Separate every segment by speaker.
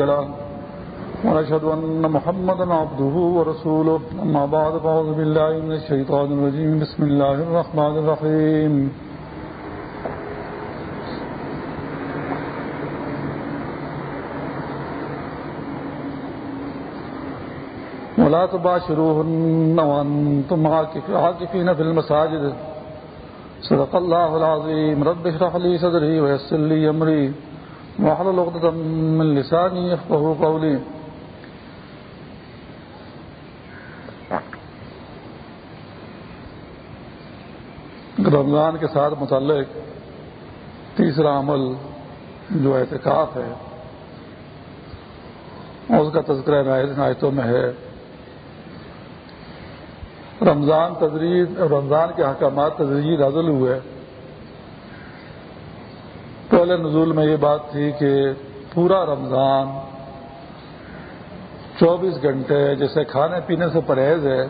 Speaker 1: له ونشهد أن محمدا عبده ورسوله. أما بعد، فأعوذ بالله من الشيطان الرجيم. بسم الله الرحمن الرحيم. ولا تباشروهن وأنتم عاكفين في المساجد. صدق الله العظيم. رب اشرح لي صدري ويسر لي أمري. واحلل عقدة من لساني يفقهوا قولي. رمضان کے ساتھ متعلق تیسرا عمل جو اعتکاف ہے، اس کا تذکرہ آیتوں میں ہے۔ رمضان تدریج رمضان کے حکامات تدریجی نازل ہوئے۔ پہلے نزول میں یہ بات تھی کہ پورا رمضان چوبیس گھنٹے جیسے کھانے پینے سے پرہیز ہے،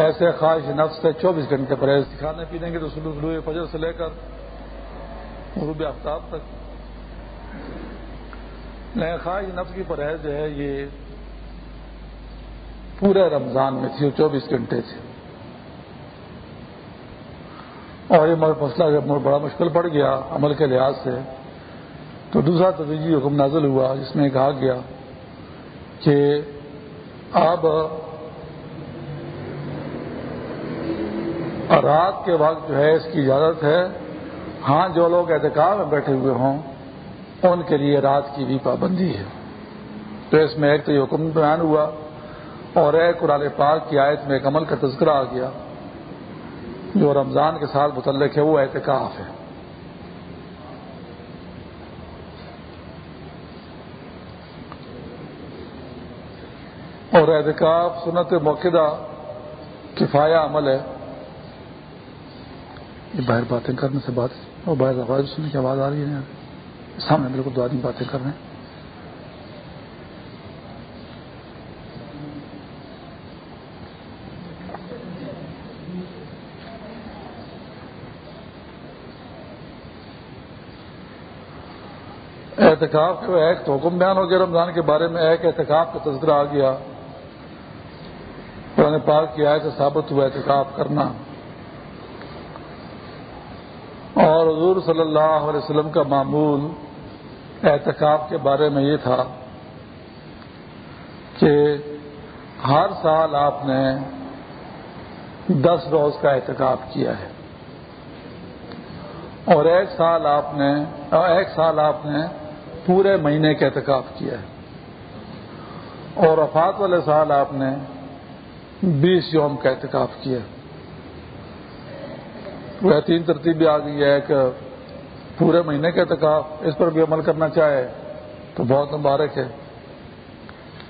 Speaker 1: ایسے خواہش نفس سے چوبیس گھنٹے پرہیز کھانے پینے کے تو سلو سلو فجر سے لے کر غروب آفتاب تک۔ لیکن خواہش نفس کی پرہیز جو ہے، یہ پورے رمضان میں تھی چوبیس گھنٹے تھے۔ اور یہ مسئلہ بڑا مشکل پڑ گیا عمل کے لحاظ سے۔ تو دوسرا تدریجی حکم نازل ہوا، جس میں کہا گیا کہ اب رات کے وقت جو ہے، اس کی اجازت ہے۔ ہاں جو لوگ احتکاب میں بیٹھے ہوئے ہوں، ان کے لیے رات کی بھی پابندی ہے۔ تو اس میں ایک تو یہ حکم بیان ہوا اور ایک قرآن پاک کی آیت میں ایک عمل کا تذکرہ آ گیا۔ جو رمضان کے ساتھ متعلق ہے، وہ احتکاف ہے۔ اور احتکاف سنت موقع کفایا عمل ہے۔ یہ باہر باتیں کرنے سے بات اور باہر آواز سننے کی آواز آ رہی ہے۔ سامنے بالکل دو آدمی باتیں کر رہے ہیں۔ احتکاب کے ایک تو حکم بیان ہو گیا رمضان کے بارے میں، ایک احتکاب کا تذکرہ آ گیا۔ قرآن پاک کی آئے سے ثابت ہوا احتکاب کرنا۔ اور حضور صلی اللہ علیہ وسلم کا معمول احتکاب کے بارے میں یہ تھا کہ ہر سال آپ نے دس روز کا احتکاب کیا ہے۔ اور ایک سال آپ نے، ایک سال آپ نے پورے مہینے کا احتکاب کیا ہے۔ اور وفات والے سال آپ نے بیس یوم کا احتکاب کیا۔ وہ تین ترتیبیں آ گئی ہے ایک پورے مہینے کا احتکاب اس پر بھی عمل کرنا چاہے تو بہت مبارک ہے۔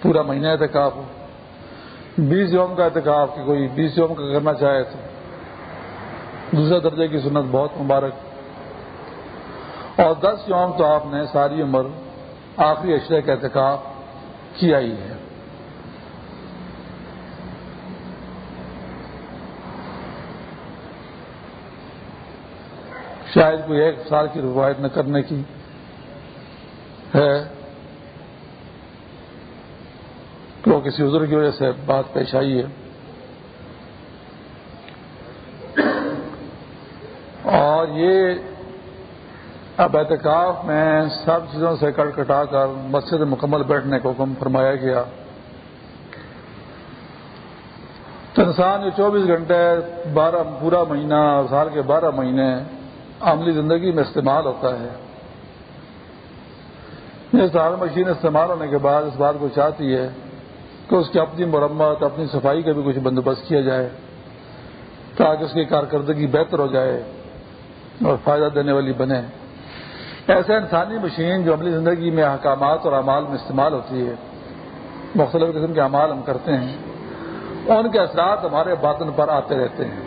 Speaker 1: پورا مہینہ احتکاب ہو۔ بیس یوم کا احتکاب کہ کوئی بیس یوم کا کرنا چاہے تو دوسرے درجے کی سنت بہت مبارک۔ اور دس یوم تو آپ نے ساری عمر آخری اشرے کا احتکاب کیا ہی ہے۔ شاید کوئی ایک سال کی روایت نہ کرنے کی ہے۔ تو کسی عذر کی وجہ سے بات پیش آئی ہے۔ اور یہ اب اعتکاف میں سب چیزوں سے کٹ کٹا کر مسجد مکمل بیٹھنے کو حکم فرمایا گیا۔ تو انسان یہ چوبیس گھنٹے بارہ پورا مہینہ، سال کے بارہ مہینے عملی زندگی میں استعمال ہوتا ہے۔ یہ سال مشین استعمال ہونے کے بعد اس بات کو چاہتی ہے کہ اس کی اپنی مرمت، اپنی صفائی کا بھی کچھ بندوبست کیا جائے تاکہ اس کی کارکردگی بہتر ہو جائے اور فائدہ دینے والی بنے۔ ایسے انسانی مشین جو عملی زندگی میں احکامات اور اعمال میں استعمال ہوتی ہے، مختلف قسم کے اعمال ہم کرتے ہیں، ان کے اثرات ہمارے باطن پر آتے رہتے ہیں۔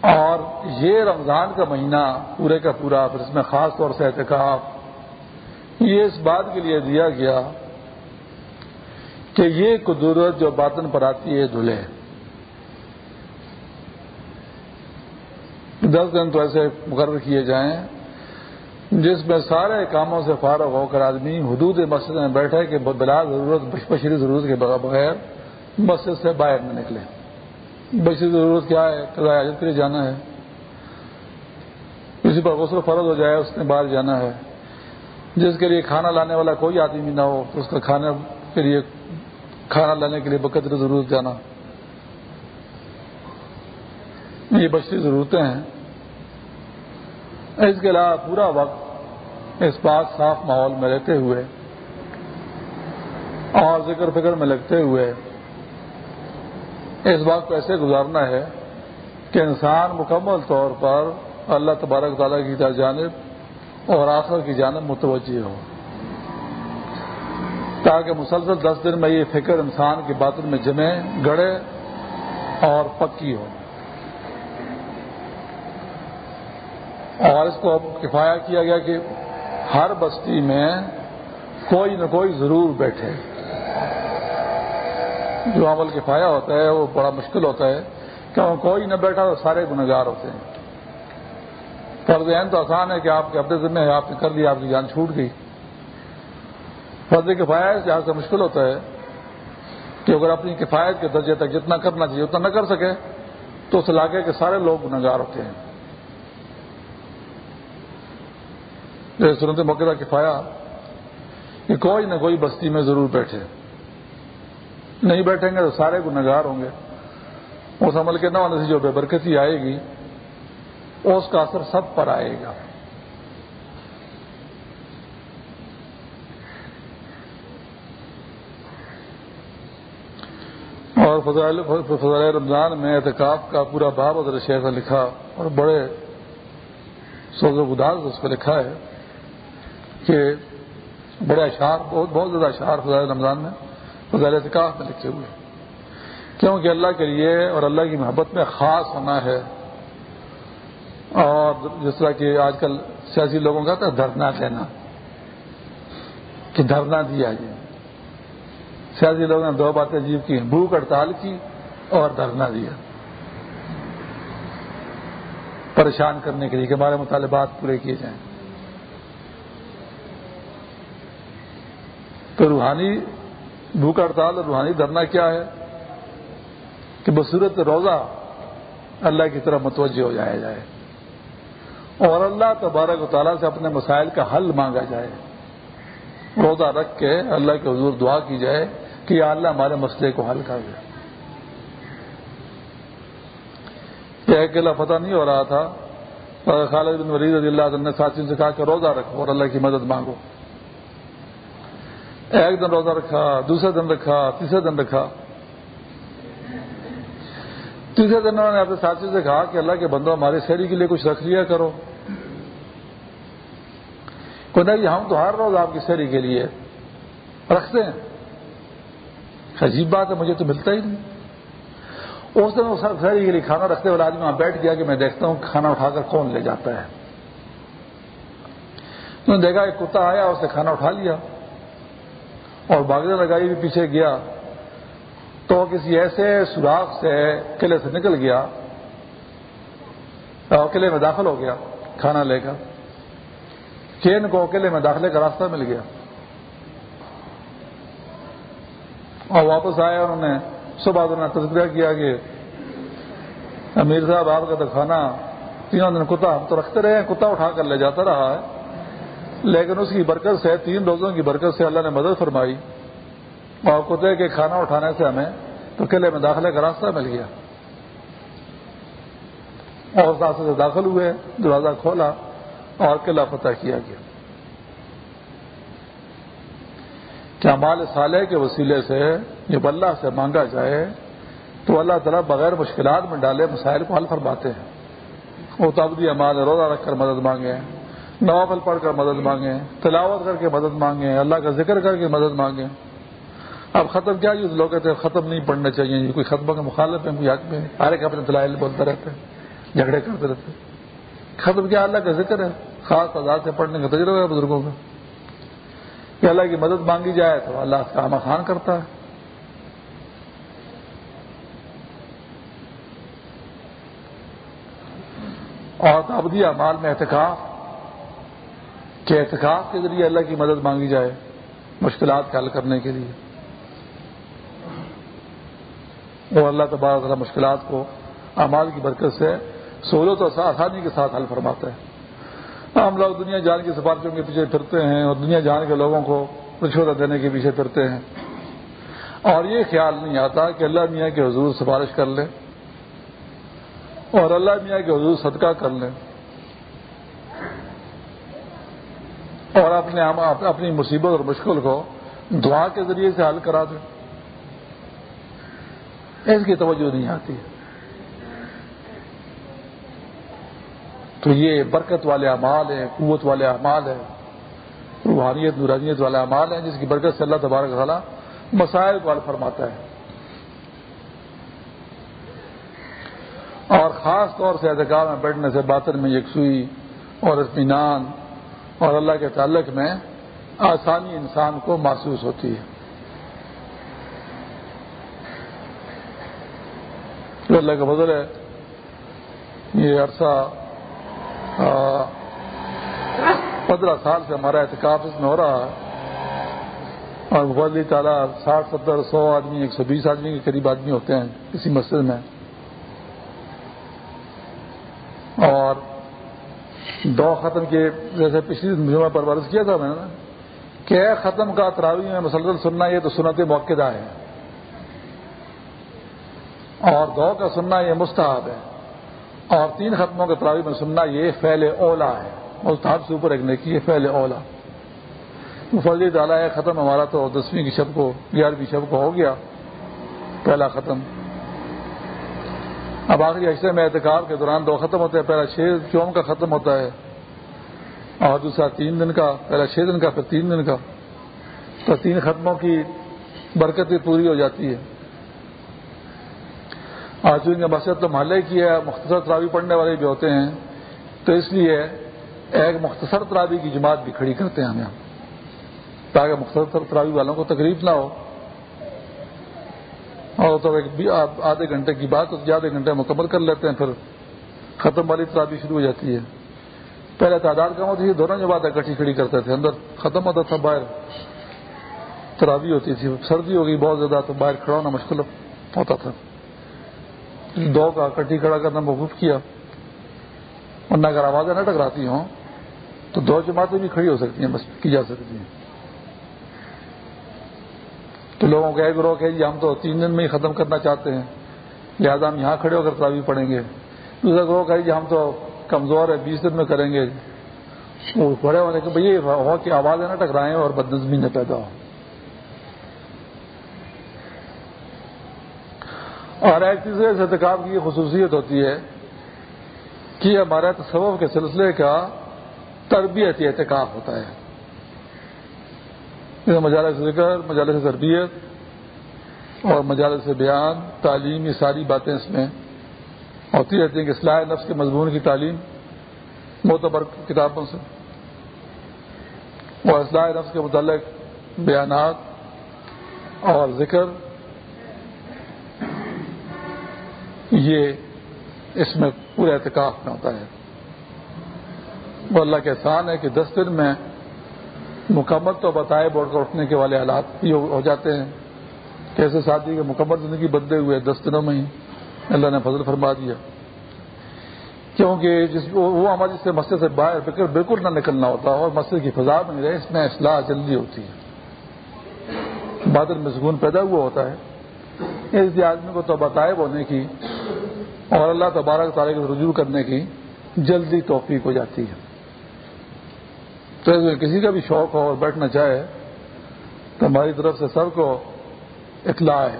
Speaker 1: اور یہ رمضان کا مہینہ پورے کا پورا، پھر اس میں خاص طور سے احتکاب یہ اس بات کے لیے دیا گیا کہ یہ قدرت جو باطن پر آتی ہے، دھلے۔ دس دن تو ایسے مقرر کیے جائیں جس میں سارے کاموں سے فارغ ہو کر آدمی حدود مسجد میں بیٹھے کہ بلا ضرورت، بشری ضرورت کے بغیر مسجد سے باہر نہ نکلے۔ بشری ضرورت کیا ہے؟ حاجت کے لیے جانا ہے۔ کسی پر غسل فرض ہو جائے، اس نے باہر جانا ہے۔ جس کے لیے کھانا لانے والا کوئی آدمی نہ ہو اس کا کھانے کے لیے، کھانا لانے کے لیے بقدر ضرورت جانا۔ یہ بچتی ضرورتیں ہیں۔ اس کے علاوہ پورا وقت اس بات صاف ماحول میں رہتے ہوئے اور ذکر فکر میں لگتے ہوئے اس بات کو ایسے گزارنا ہے کہ انسان مکمل طور پر اللہ تبارک تعالیٰ کی جانب اور آخر کی جانب متوجہ ہو تاکہ مسلسل دس دن میں یہ فکر انسان کی باطن میں جمے گڑے اور پکی ہو۔ اور اس کو کفایا کیا گیا کہ ہر بستی میں کوئی نہ کوئی ضرور بیٹھے۔ جو عمل کفایا ہوتا ہے، وہ بڑا مشکل ہوتا ہے۔ کہ وہ کوئی نہ بیٹھا تو سارے گنگار ہوتے ہیں۔ فرض عین تو آسان ہے کہ آپ کے اپنے ذمہ ہے، آپ نے کر لیا، آپ کی جان چھوٹ گئی۔ فرض کفایت جہاں سے مشکل ہوتا ہے کہ اگر اپنی کفایت کے درجے تک جتنا کرنا چاہیے، اتنا نہ کر سکے، تو اس علاقے کے سارے لوگ گنگار ہوتے ہیں۔ سنت موقع کفایا، کہ کوئی نہ کوئی بستی میں ضرور بیٹھے۔ نہیں بیٹھیں گے تو سارے گنگار ہوں گے۔ اس عمل کے نہ ہونے سے جو بے برکتی آئے گی، اس کا اثر سب پر آئے گا۔ اور فضائل رمضان میں اعتکاف کا پورا باب ادر شیخ نے لکھا اور بڑے سوز و گداز اس پہ لکھا ہے۔ کہ بڑے اشعار، بہت بہت زیادہ اشعار فضائل رمضان میں فضائل اعتکاف میں لکھے ہوئے کیونکہ اللہ کے لیے اور اللہ کی محبت میں خاص ہونا ہے۔ اور جس طرح کہ آج کل سیاسی لوگوں کا تھا دھرنا دینا کہ دھرنا دیا جائے۔ سیاسی لوگوں نے دو باتیں عجیب کی بھوک ہڑتال کی اور دھرنا دیا۔ پریشان کرنے کے لیے کہ ہمارے مطالبات پورے کیے جائیں۔ تو روحانی بھوک ہڑتال اور روحانی دھرنا کیا ہے؟ کہ بصورت روزہ اللہ کی طرف متوجہ ہو جایا جائے اور اللہ تبارک و تعالیٰ سے اپنے مسائل کا حل مانگا جائے۔ روزہ رکھ کے اللہ کے حضور دعا کی جائے کہ یا اللہ ہمارے مسئلے کو حل کر دے۔ یہ اکیلا فتح نہیں ہو رہا تھا۔ خالد بن ولید رضی اللہ نے ساتھی سے کہا کہ روزہ رکھو اور اللہ کی مدد مانگو۔ ایک دن روزہ رکھا، دوسرے دن رکھا، تیسرے دن رکھا۔ تیسرے دن انہوں نے اپنے ساتھی سے کہا کہ اللہ کے بندو، ہماری شہری کے لیے کچھ رکھ لیا کرو۔ نہیں، ہم تو ہر روز آپ کی شہری کے لیے رکھتے ہیں۔ عجیب بات ہے، مجھے تو ملتا ہی نہیں۔ اس دن شہری کے لیے کھانا رکھتے والا آدمی وہاں بیٹھ گیا کہ میں دیکھتا ہوں کھانا اٹھا کر کون لے جاتا ہے۔ انہوں نے دیکھا، ایک کتا آیا اس نے کھانا اٹھا لیا۔ اور باغیاں لگائی بھی پیچھے گیا تو کسی ایسے سوراخ سے قلعے سے نکل گیا اور قلعے میں داخل ہو گیا، کھانا لے کر۔ چین کو قلعے میں داخلے کا راستہ مل گیا۔ اور واپس آئے انہوں نے صبح دن تذکرہ کیا کہ امیر صاحب، آپ کا تو کھانا تینوں دن کتا ہم تو رکھتے رہے ہیں، کتا اٹھا کر لے جاتا رہا ہے۔ لیکن اس کی برکت سے، تین روزوں کی برکت سے اللہ نے مدد فرمائی۔ اور کتے کے کھانا اٹھانے سے ہمیں تو قلعے میں داخلے کا راستہ مل گیا۔ اور راستے سے داخل ہوئے، دروازہ کھولا اور قلعہ فتح کیا گیا۔ کیا مال صالح کے وسیلے سے جب اللہ سے مانگا جائے، تو اللہ تعالیٰ بغیر مشکلات میں ڈالے مسائل کو حل فرماتے ہیں۔ وہ تبدی مال روزہ رکھ کر مدد مانگے نوافل پڑھ کر مدد مانگے تلاوت کر کے مدد مانگے اللہ کا ذکر کر کے مدد مانگے اب ختم کیا جی؟ جو لوگ کہتے ہیں ختم نہیں پڑھنا چاہیے یہ کوئی ختم کا مخالف ہے، کوئی حق میں ہر ایک اپنے دلائل بولتے رہتے ہیں، جھگڑے کرتے رہتے ہیں۔ ختم کیا؟ اللہ کا ذکر ہے۔ خاص آزاد سے پڑھنے کا تجربہ ہے بزرگوں کا۔ کہ اللہ کی مدد مانگی جائے تو اللہ اس کا خان کرتا ہے۔ اور ابدی اعمال میں احتکاف کہ احتکاف کے ذریعے اللہ کی مدد مانگی جائے مشکلات کا حل کرنے کے لیے۔ اور اللہ تبارک مشکلات کو اعمال کی برکت سے سہولت اور آسانی کے ساتھ حل فرماتا ہے۔ ہم لوگ دنیا جان کی سفارشوں کے پیچھے پھرتے ہیں اور دنیا جان کے لوگوں کو رشوت دینے کے پیچھے پھرتے ہیں۔ اور یہ خیال نہیں آتا کہ اللہ میاں کے حضور سفارش کر لیں اور اللہ میاں کے حضور صدقہ کر لیں۔ اور اپنے اپنی مصیبت اور مشکل کو دعا کے ذریعے سے حل کرا دیں۔ اس کی توجہ نہیں آتی۔ تو یہ برکت والے اعمال ہیں، قوت والے اعمال ہیں، روحانیت، نورانیت والے اعمال ہیں، جس کی برکت سے اللہ تبارک تعالیٰ مسائل کو حل فرماتا ہے۔ اور خاص طور سے احتکاب میں بیٹھنے سے باطن میں یکسوئی اور اطمینان اور اللہ کے تعلق میں آسانی انسان کو محسوس ہوتی ہے۔ جو اللہ کا بدل ہے، یہ عرصہ پندرہ سال سے ہمارا احتکاب اس میں ہو رہا ہے۔ اور بلی تعالیٰ ساٹھ، ستر، سو آدمی، ایک سو بیس آدمی کے قریب آدمی ہوتے ہیں کسی مسجد میں۔ اور دو ختم کے جیسے پچھلی جمعہ پر ورز کیا تھا میں نے کہ ختم کا تراوی میں مسلسل سننا یہ تو سنت موقع ہے۔ اور دو کا سننا یہ مستحب ہے۔ اور تین ختموں کے تراوی میں سننا یہ فیل اولا ہے۔ مستحب سے اوپر ایک نیکی ہے فیل اولا مفلی ڈالا ہے ختم ہمارا تو دسویں کی شب کو، گیارہویں شب کو ہو گیا۔ پہلا ختم۔ اب آخری حصے میں احتکاب کے دوران دو ختم ہوتے ہیں، پہلا چھ چوم کا ختم ہوتا ہے اور دوسرا تین دن کا، پہلا چھ دن کا، پھر تین دن کا۔ تو تین ختموں کی برکت بھی پوری ہو جاتی ہے آج چونکہ مسجد تو محلے کی ہے، مختصر تراوی پڑھنے والے بھی ہوتے ہیں، تو اس لیے ایک مختصر تراوی کی جماعت بھی کھڑی کرتے ہیں ہم یہاں، تاکہ مختصر تراوی والوں کو تکلیف نہ ہو۔ اور تو ایک آدھے گھنٹے کی بات آدھے گھنٹے مکمل کر لیتے ہیں، پھر ختم والی ترابی شروع ہو جاتی ہے۔ پہلے تعداد کم ہوتی تھی، دونوں جو بات اکٹھی کھڑی کرتے تھے۔ اندر ختم ہوتا تھا، باہر ترابی ہوتی تھی۔ سردی ہو گئی بہت زیادہ، تو باہر کھڑا ہونا مشکل ہوتا تھا۔ دو کا اکٹھی کھڑا کرنا محبوب کیا۔ ورنہ اگر آوازیں نہ ٹکراتی ہوں، تو دو جماعتیں بھی کھڑی ہو سکتی ہیں، بس کی جا سکتی ہیں۔ تو لوگوں کا ایک گروہ کہ جی ہم تو تین دن میں ہی ختم کرنا چاہتے ہیں۔ لہٰذا ہم یہاں کھڑے ہو کر تراوی پڑھیں گے۔ دوسرا گروہ کہ جی ہم تو کمزور ہے، بیس دن میں کریں گے۔ وہ کھڑے ہونے کے بھائی ہوا کی آوازیں نہ ٹکرائیں اور بدنظمی نہ پیدا ہو۔ اور ایک تیسرے احتکاب کی خصوصیت ہوتی ہے کہ ہمارے تصوف کے سلسلے کا تربیت احتکاب ہوتا ہے۔ مجالس ذکر، مجالس تربیت اور مجالس بیان، تعلیم، یہ ساری باتیں اس میں ہوتی رہتی ہیں کہ اصلاح نفس کے مضمون کی تعلیم معتبر کتابوں سے اور اصلاح نفس کے متعلق بیانات اور ذکر، یہ اس میں پورے اعتکاف میں ہوتا ہے۔ وہ اللہ کے احسان ہے کہ دس دن میں مکمل تو بتائے بورڈ کر اٹھنے کے والے حالات بھی ہو جاتے ہیں کیسے شادی کے مکمل زندگی بدلے ہوئے دس دنوں میں ہی اللہ نے فضل فرما دیا۔ کیونکہ جس وہ ہمارے جس سے مسجد سے باہر فکر بالکل نہ نکلنا ہوتا اور مسجد کی فضا میں رہے، اس میں اصلاح جلدی ہوتی ہے۔ بادل میں سکون پیدا ہوا ہوتا ہے۔ اس لیے آدمی کو تو بتائے ہونے کی اور اللہ تبارک تعالیٰ کو رجوع کرنے کی جلدی توفیق ہو جاتی ہے۔ تو کسی کا بھی شوق ہو اور بیٹھنا چاہے تو ہماری طرف سے سب کو اطلاع ہے۔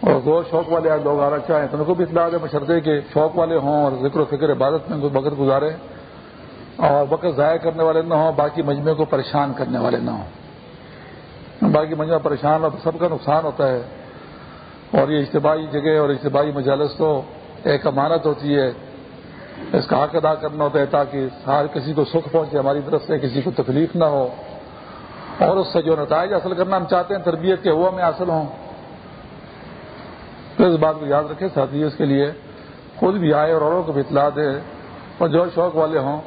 Speaker 1: اور دو شوق والے لوگ آنا چاہیں تو ان کو بھی اطلاع ہے مشرطے کے شوق والے ہوں اور ذکر و فکر عبادت میں وقت گزارے اور وقت ضائع کرنے والے نہ ہوں، باقی مجمے کو پریشان کرنے والے نہ ہوں۔ باقی مجمع پریشان ہو تو سب کا نقصان ہوتا ہے۔ اور یہ اجتباعی جگہ اور اجتباعی مجالس تو ایک امانت ہوتی ہے۔ اس کا حق ادا کرنا ہوتا ہے تاکہ ہر کسی کو سکھ پہنچے، ہماری طرف سے کسی کو تکلیف نہ ہو۔ اور اس سے جو نتائج حاصل کرنا ہم چاہتے ہیں، تربیت کے وہ ہمیں حاصل ہوں۔ تو اس بات کو یاد رکھے ساتھی، اس کے لیے خود بھی آئے اور اوروں کو بھی اطلاع دے۔ اور جو شوق والے ہوں۔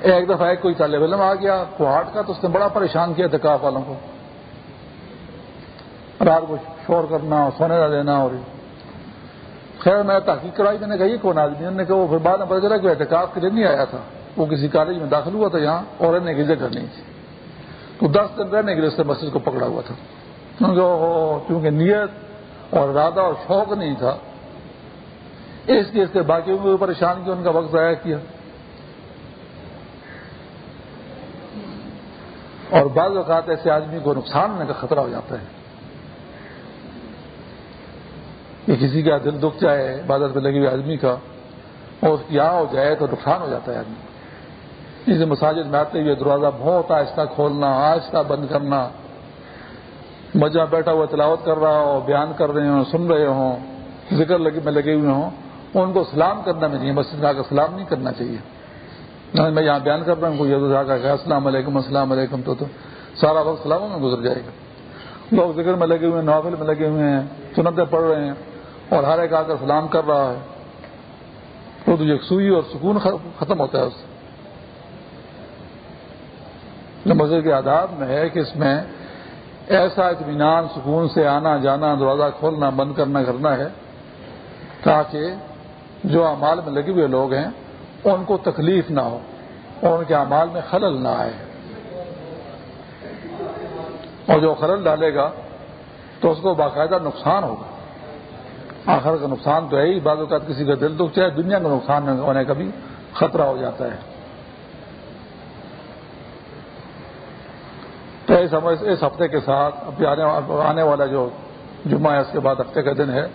Speaker 1: ایک دفعہ ایک کوئی طالب علم آ گیا، کوہاٹ کا، تو اس نے بڑا پریشان کیا اعتکاف والوں کو۔ رات کو شور کرنا، سونے نہ دینا اور خیر، میں تحقیق کرائی میں نے کہی کون آدمی نے کہا، وہ پھر بعد میں پتا چلا کہ احتکاب کے لیے نہیں آیا تھا۔ وہ کسی کالج میں داخل ہوا تھا یہاں اور رہنے کی جگہ نہیں تھی۔ تو دس دن رہنے کے لیے اس سے مسجد کو پکڑا ہوا تھا۔ کیونکہ نیت اور ارادہ اور شوق نہیں تھا، اس لیے اس کے باقیوں کو پریشان کیا، ان کا وقت ضائع کیا۔ اور بعض اوقات ایسے آدمی کو نقصان ہونے کا خطرہ ہو جاتا ہے۔ کہ کسی کا دل دکھ جائے عبادت میں لگی ہوئی آدمی کا اور یہاں ہو جائے تو نقصان ہو جاتا ہے آدمی۔ جسے مساجد میں آتے ہوئے دروازہ بہت آہستہ کھولنا آہستہ بند کرنا مجھے بیٹھا ہوا تلاوت کر رہا ہو بیان کر رہے ہوں سن رہے ہوں ذکر میں لگے ہوئے ہوں ان کو سلام کرنا نہیں مسجد میں آ کر سلام نہیں کرنا چاہیے۔ میں یہاں بیان کر رہا ہوں کوئی السلام علیکم السلام علیکم تو, تو سارا وقت سلاموں میں گزر جائے گا۔ لوگ ذکر میں لگے ہوئے ہیں ناول میں لگے ہوئے ہیں سنتیں پڑھ رہے ہیں۔ اور ہر ایک آ کر سلام کر رہا ہے۔ تو یکسوئی اور سکون ختم ہوتا ہے اس سے۔ مسجد کے آداب میں ہے کہ اس میں ایسا اطمینان، سکون سے آنا، جانا، دروازہ کھولنا، بند کرنا کرنا ہے تاکہ جو اعمال میں لگے ہوئے لوگ ہیں، ان کو تکلیف نہ ہو اور ان کے اعمال میں خلل نہ آئے۔ اور جو خلل ڈالے گا، تو اس کو باقاعدہ نقصان ہوگا۔ آخر کا نقصان تو ہے ہی، بعض اوقات کسی کا دل دکھ چاہے دنیا کا نقصان ہونے کا بھی خطرہ ہو جاتا ہے۔ تو اس ہفتے کے ساتھ ابھی آنے والا جو جمعہ ہے، اس کے بعد ہفتے کا دن ہے۔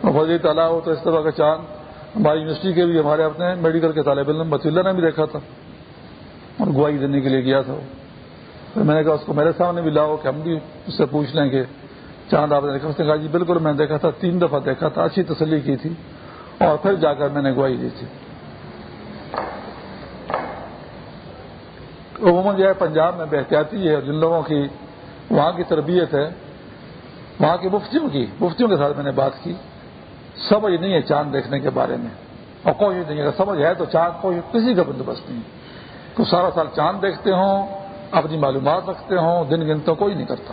Speaker 1: فضی تعالیٰ ہو تو اس طرح کا چاند۔ ہماری یونیورسٹی کے بھی ہمارے اپنے میڈیکل کے طالب علم بطیلہ نے بھی دیکھا تھا۔ اور گواہی دینے کے لیے گیا تھا وہ۔ میں نے کہا، اس کو میرے سامنے بھی لاؤ کہ ہم بھی اس سے پوچھ لیں کہ چاند آپ نے دیکھا اس نے کہا جی بالکل میں نے دیکھا تھا، تین دفعہ دیکھا تھا، اچھی تسلی کی تھی اور پھر جا کر میں نے گواہی دی تھی۔ عموماً جو ہے، پنجاب میں بحتیاتی ہے جن لوگوں کی وہاں کی تربیت ہے، وہاں کی مفتیوں کی، مفتیوں کے ساتھ میں نے بات کی۔ سمجھ نہیں ہے چاند دیکھنے کے بارے میں۔ اور کوئی نہیں، اگر سمجھ ہے تو چاند کوئی کسی کا بندوبست نہیں۔ تو سارا سال چاند دیکھتے ہوں، اپنی معلومات رکھتے ہوں، دن گنتے کوئی نہیں کرتا۔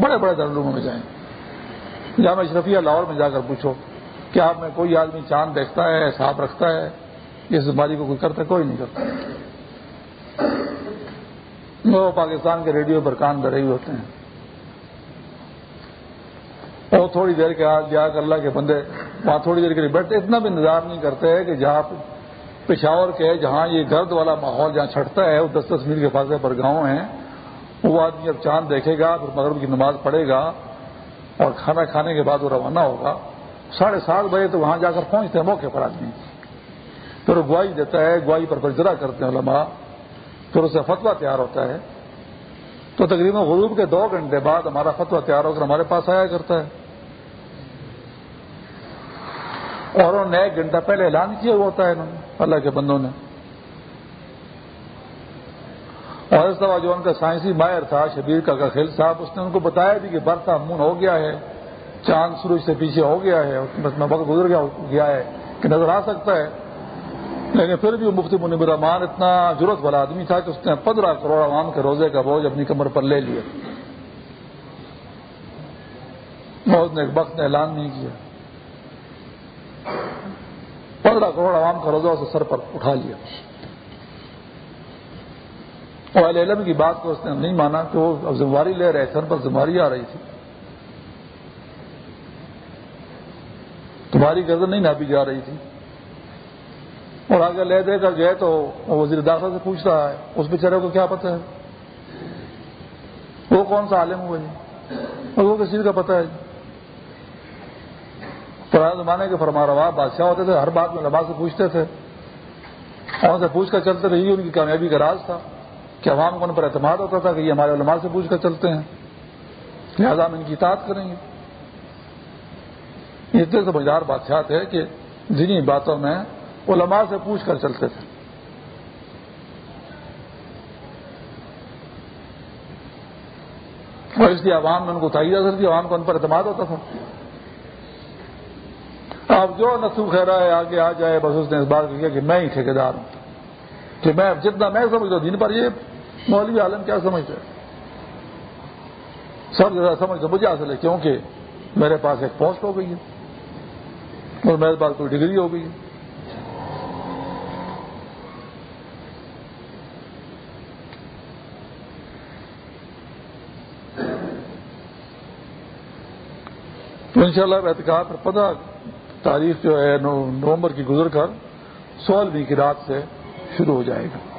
Speaker 1: بڑے بڑے درلوگوں میں جائیں۔ جامع اشرفیہ لاہور میں جا کر پوچھو کہ آپ میں کوئی آدمی چاند دیکھتا ہے صاف رکھتا ہے اس بیماری کو کوئی کرتا ہے؟ کوئی نہیں کرتا۔ وہ پاکستان کے ریڈیو پر کان دھرے ہوئے ہوتے ہیں۔ اور تھوڑی دیر کے ہاتھ جا کر اللہ کے بندے وہاں تھوڑی دیر کے لیے بیٹھتے، اتنا بھی انتظار نہیں کرتے کہ جہاں پشاور کے جہاں یہ گرد والا ماحول جہاں چھٹتا ہے وہ دس دس میل کے فاصلے پر گاؤں ہیں وہ آدمی اب چاند دیکھے گا، پھر مغرب کی نماز پڑھے گا اور کھانا کھانے کے بعد وہ روانہ ہوگا۔ ساڑھے سات بجے تو وہاں جا کر پہنچتے ہیں، موقع پر آدمی۔ پھر وہ گواہی دیتا ہے، گواہی پر بجرا کرتے ہیں علماء۔ پھر اسے فتوا تیار ہوتا ہے۔ تو تقریباً غروب کے دو گھنٹے بعد ہمارا فتوا تیار ہو کر ہمارے پاس آیا کرتا ہے۔ اور انہوں نے ایک گھنٹہ پہلے اعلان کیا ہوا ہوتا ہے انہوں نے، اللہ کے بندوں نے۔ اور اس طرح جو ان کا سائنسی ماہر تھا، شبیر کا خیل صاحب، اس نے ان کو بتایا بھی کہ برتا مون ہو گیا ہے، چاند سورج سے پیچھے ہو گیا ہے بس میں وقت گزر گیا ہے کہ نظر آ سکتا ہے۔ لیکن پھر بھی مفتی منیب الرحمان اتنا ضرورت والا آدمی تھا کہ اس نے پندرہ کروڑ عوام کے روزے کا بوجھ اپنی کمر پر لے لیا۔ نے ایک وقت نے اعلان نہیں کیا۔ پندرہ کروڑ عوام کا روزہ اسے سر پر اٹھا لیا۔ اور علم کی بات کو اس نے نہیں مانا کہ وہ اب ذمہ داری لے رہے سر پر ذمہ داری آ رہی تھی۔ تمہاری گردن نہیں ناپی جا رہی تھی۔ اور آگے لے دے کر جو ہے تو وہ وزیر داخلہ سے پوچھ رہا ہے، اس بیچارے کو کیا پتہ ہے؟ وہ کون سا عالم ہوا جی اور وہ کسی کا پتہ ہے۔ پرانے زمانے کے فرما روا بادشاہ ہوتے تھے، ہر بات میں لبا سے پوچھتے تھے۔ اور سے پوچھ کر چلتے رہی ان کی کامیابی کا راز تھا۔ کہ عوام کو ان پر اعتماد ہوتا تھا کہ یہ ہمارے علماء سے پوچھ کر چلتے ہیں۔ لہٰذا ہم ان کی اطاعت کریں گے۔ اتنے سمجھدار بادشاہ تھے کہ جنہیں باتوں میں علماء سے پوچھ کر چلتے تھے۔ اور اس لیے عوام میں ان کو تائید حاصل کی عوام کو ان پر اعتماد ہوتا تھا۔ اب جو نسو خیرا ہے آگے آ جائے، بس اس نے اس بات کو کیا کہ میں ہی ٹھیکیدار ہوں۔ کہ میں جتنا میں سمجھتا ہوں، دین پر یہ مولوی عالم کیا سمجھتا ہے سب زیادہ سمجھ تو مجھے حاصل ہے، کیونکہ میرے پاس ایک پوسٹ ہو گئی ہے اور میرے پاس کوئی ڈگری ہو گئی ہے۔ تو ان شاء اللہ احتکاب پر پتہ، تاریخ جو ہے نومبر کی گزر کر سولہویں کی رات سے شروع ہو جائے گا۔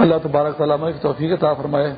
Speaker 1: اللہ تبارک تعالیٰ کی توفیق عطا فرمائے۔